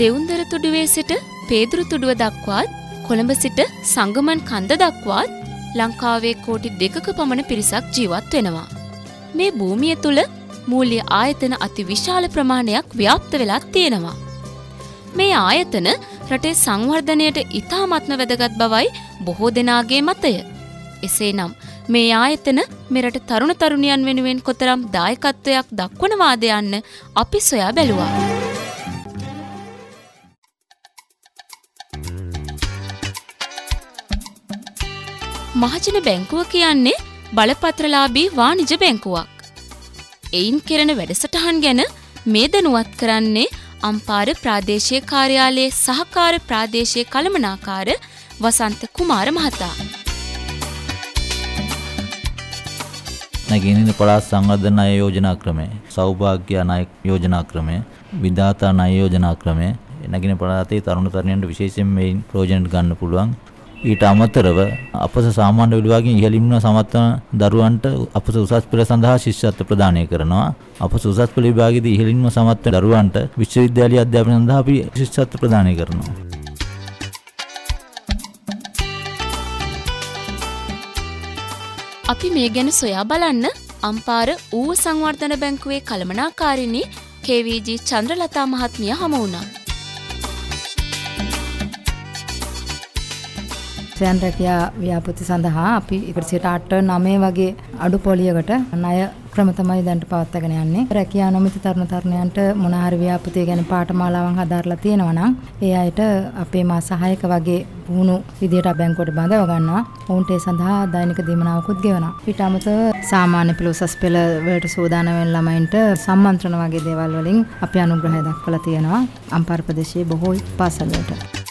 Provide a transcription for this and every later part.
දෙවුන්දර තුඩුවේ සිට පේදුරු තුඩුව දක්වාත් කොළඹ සිට සංගමන් කන්ද දක්වාත් ලංකාවේ කෝටි දෙකක පමණ පිරිසක් ජීවත් වෙනවා. මේ භූමිය තුළ මූල්‍ය ආයතන අති විශාල ප්‍රමාණයක් ව්‍යාප්ත වෙලා තියෙනවා. මේ ආයතන රටේ සංවර්ධනයට ඉතාමත්ම වැදගත් බවයි බොහෝ දෙනාගේ මතය. එසේනම් මේ ආයතන මෙරට තරුණ තරුණියන් වෙනුවෙන් කොතරම් දායකත්වයක් දක්වනවාද යන්න අපි සොයා බැලුවා. මහජන බැංකුව කියන්නේ බලපත්‍රලාබී වානිජ බැංකුවක්. එයින් කෙරෙන වැඩසටහන් ගැන මේ දැනුවත් කරන්නේ අම්පාර ප්‍රාදේශය කාර්යාලයේ සහකාර ප්‍රාදේශය කළමනාකාර වසන්ත කුමාර මහතා. නැගෙනහිර පළාත් සංවර්ධන ණය යෝජනා ක්‍රමය, සෞභාග්‍ය ණය යෝජනා ක්‍රමය, විධාතා ණය යෝජනා ක්‍රමය නැගෙන පළාතේ තරුණ තරුණයන්ට විශේෂයෙන් මේන් ප්‍රයෝජන ගන්න පුළුවන්. ඊට අමතරව අපස සාමාන්‍ය විභාගයෙන් ඉහළින්ම සමත් වන දරුවන්ට අපස උසස් පෙළ සඳහා ශිෂ්‍යත්ව ප්‍රදානය කරනවා. අපස උසස් පෙළ විභාගයේදී ඉහළින්ම සමත් වන දරුවන්ට විශ්වවිද්‍යාලීය අධ්‍යාපනය සඳහා අපි ශිෂ්‍යත්ව ප්‍රදානය කරනවා. අපි මේ ගැන සොයා බලන්න අම්පාර ඌව සංවර්ධන බැංකුවේ කළමනාකාරිණි KVG චන්ද්‍රලතා මහත්මිය හමු වුණා. ස්වයන් රැකියා ව්‍යාපෘති සඳහා අපි 108 9 වගේ අඩු පොලියකට ණය ක්‍රම තමයි දැන්ට පවත්වාගෙන යන්නේ. රැකියා නොමිති තරුණ තරුණයන්ට මොන හරි ව්‍යාපෘතිය ගැන පාඨමාලාවන් හදාarලා තියෙනවා නම් ඒ අයට අපේ මා සහායක වගේ පුහුණු විදියට බැංකුවට බඳව ගන්නවා. ඔවුන්ට ඒ සඳහා දෛනික දීමනාවකුත් ගෙවනවා. ඊට අමතරව සාමාන්‍ය පෙළ උසස් පෙළ වලට සූදානම් වෙන ළමයින්ට සම්මන්ත්‍රණ වගේ දේවල් වලින් අපි අනුග්‍රහය දක්වලා තියෙනවා. අම්පාර ප්‍රදේශයේ බොහෝ පාසල් වලට.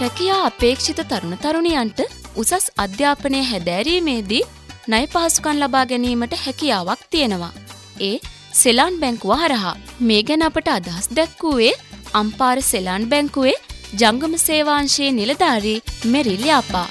රැකියා අපේක්ෂිත තරුණ තරුණියන්ට උසස් අධ්‍යාපනය හැදෑරීමේදී නය පහසුකන් ලබා ගැනීමට හැකියාවක් තියෙනවා. ඒ සෙලාන් බැංකුව හරහා මේ ගැන අපට අදහස් දැක්වූවේ අම්පාර සෙලාන් බැංකුවේ ජංගම සේවාංශයේ නිලධාරී මෙරිල් යාපා.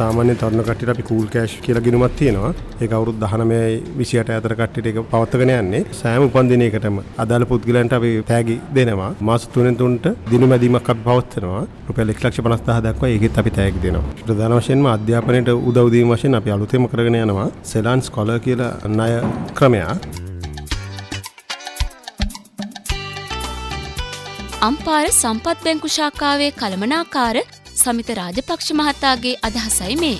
සාමාන්‍ය තරුණ කට්ටියට අපි කූල් කෑෂ් කියලා ගිණුමක් තියෙනවා. ඒක අවුරුදු 19යි 28 අතර කට්ටියට ඒක පවත්වාගෙන යන්නේ. සෑම උපන්දිනයකටම අදාළ පුද්ගලයන්ට අපි තෑගි දෙනවා. මාස 3න් 3ට දිනුමැදීමක් අපි පවත්වනවා. රුපියල් 150000 දක්වා ඒකෙත් අපි තෑගි දෙනවා. ප්‍රධාන වශයෙන්ම අධ්‍යාපනයට උදව් දීම වශයෙන් අපි අලුතෙන්ම කරගෙන යනවා. සෙලාන් ස්කෝලර් කියලා ණය ක්‍රමයක්. අම්පාර සම්පත් බැංකු ශාකාවේ කළමනාකාර සමිත රාජපක්ෂ මහතාගේ අදහසයි මේ.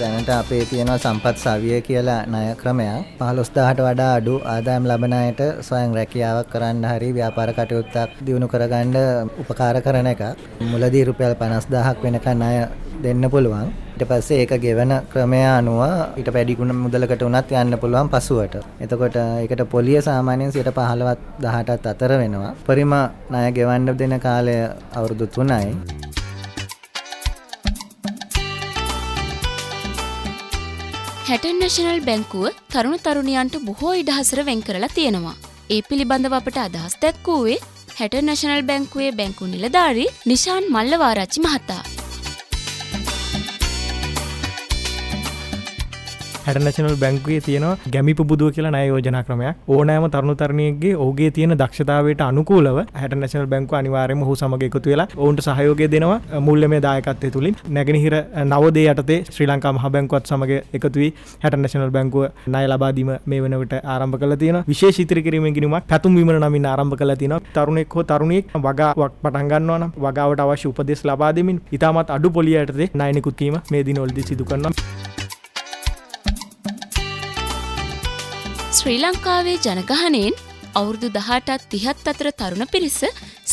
දැනට අපේ තියෙනවා සම්පත් සවිය කියලා ණය ක්‍රමයක්. 15000ට වඩා අඩු ආදායම් ලබන අයට ස්වයං රැකියාවක් කරන්න හරි ව්‍යාපාර කටයුත්තක් දියුණු කරගන්න උපකාර කරන එක. මුලදී රුපියල් 50000ක් වෙනකන් ණය දෙන්න පුළුවන්. ඊට පස්සේ ඒක ගෙවන ක්‍රමය අනුව ඊට වැඩි ගුණ මුදලකට උනත් යන්න පුළුවන් පසුවට. එතකොට ඒකට පොලිය සාමාන්‍යයෙන් 15ත් 18ත් අතර වෙනවා. පරිම ණය ගෙවන්න දෙන කාලය අවුරුදු 3යි. හැටන් නැශනල් බැංකුව තරුණ තරුණියන්ට බොහෝ ඉඩහසර වෙන් කරලා තියෙනවා. ඒ පිළිබඳව අපට අදහස් දැක්වූවේ හැට නැශනල් බැංකුවේ බැංකු නිලධාරී නිශාන් මල්ලවාරච්චි මහතා. හැටනශනල් බැංකුවේ තියෙනවා ගැමි පුබුදුව කියලා නය යෝජනා ක්‍රමයක්. ඕනෑම තරුණු තරණයගේ ඔහුගේ තියෙන දක්ෂතාවයට අනුකූලව හැටනශනල් බැංකු අනිවාර්යම හු සමග එකතු වෙලා ඔවුන්ට සහයෝගය දෙනවා මුල්ලමේ දායකත්වය තුළින්. නැගෙනහිර නවදේ යටතේ ශ්‍රී ලංකා මහ බැංකුවත් සමග එකතුවී හැටනශනල් බැංකුව ණය ලබාදීම මේ වනට ආරම්භ කළ තියෙන විශේෂ ඉතිරි කිරීමේ ගිණුමක් පැතුම් විමන නමින් ආරම්භ කළ තියෙනවා. තරුණෙක් හෝ තරුණියෙක් වගාවක් පටන් ගන්නවා නම් වගාවට අවශ්‍ය උපදෙස් ලබා දෙමින් ඉතාමත් අඩු පොලිය යටතේ ණයනිකුත් කීම මේ දිනවලදී සිදු ශ්‍රී ලංකාවේ ජනගහනයෙන් අවුරුදු දහටත් තිහත් අතර තරුණ පිරිස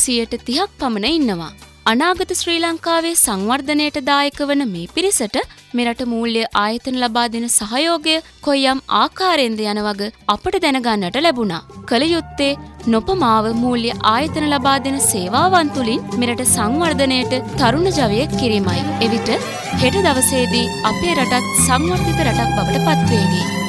සියයට තිහක් පමණ ඉන්නවා. අනාගත ශ්‍රී ලංකාවේ සංවර්ධනයට දායක වන මේ පිරිසට මෙරට මූල්‍ය ආයතන ලබා දෙන සහයෝගය කොයියම් ආකාරයෙන්ද යන වග අපට දැනගන්නට ලැබුණා. කළ යුත්තේ නොපමාව මූල්‍ය ආයතන ලබා දෙන සේවාවන් තුළින් මෙරට සංවර්ධනයට තරුණ ජවය කිරීමයි. එවිට හෙට දවසේදී අපේ රටත් සංවර්ධිත රටක් බවට පත්වේවී.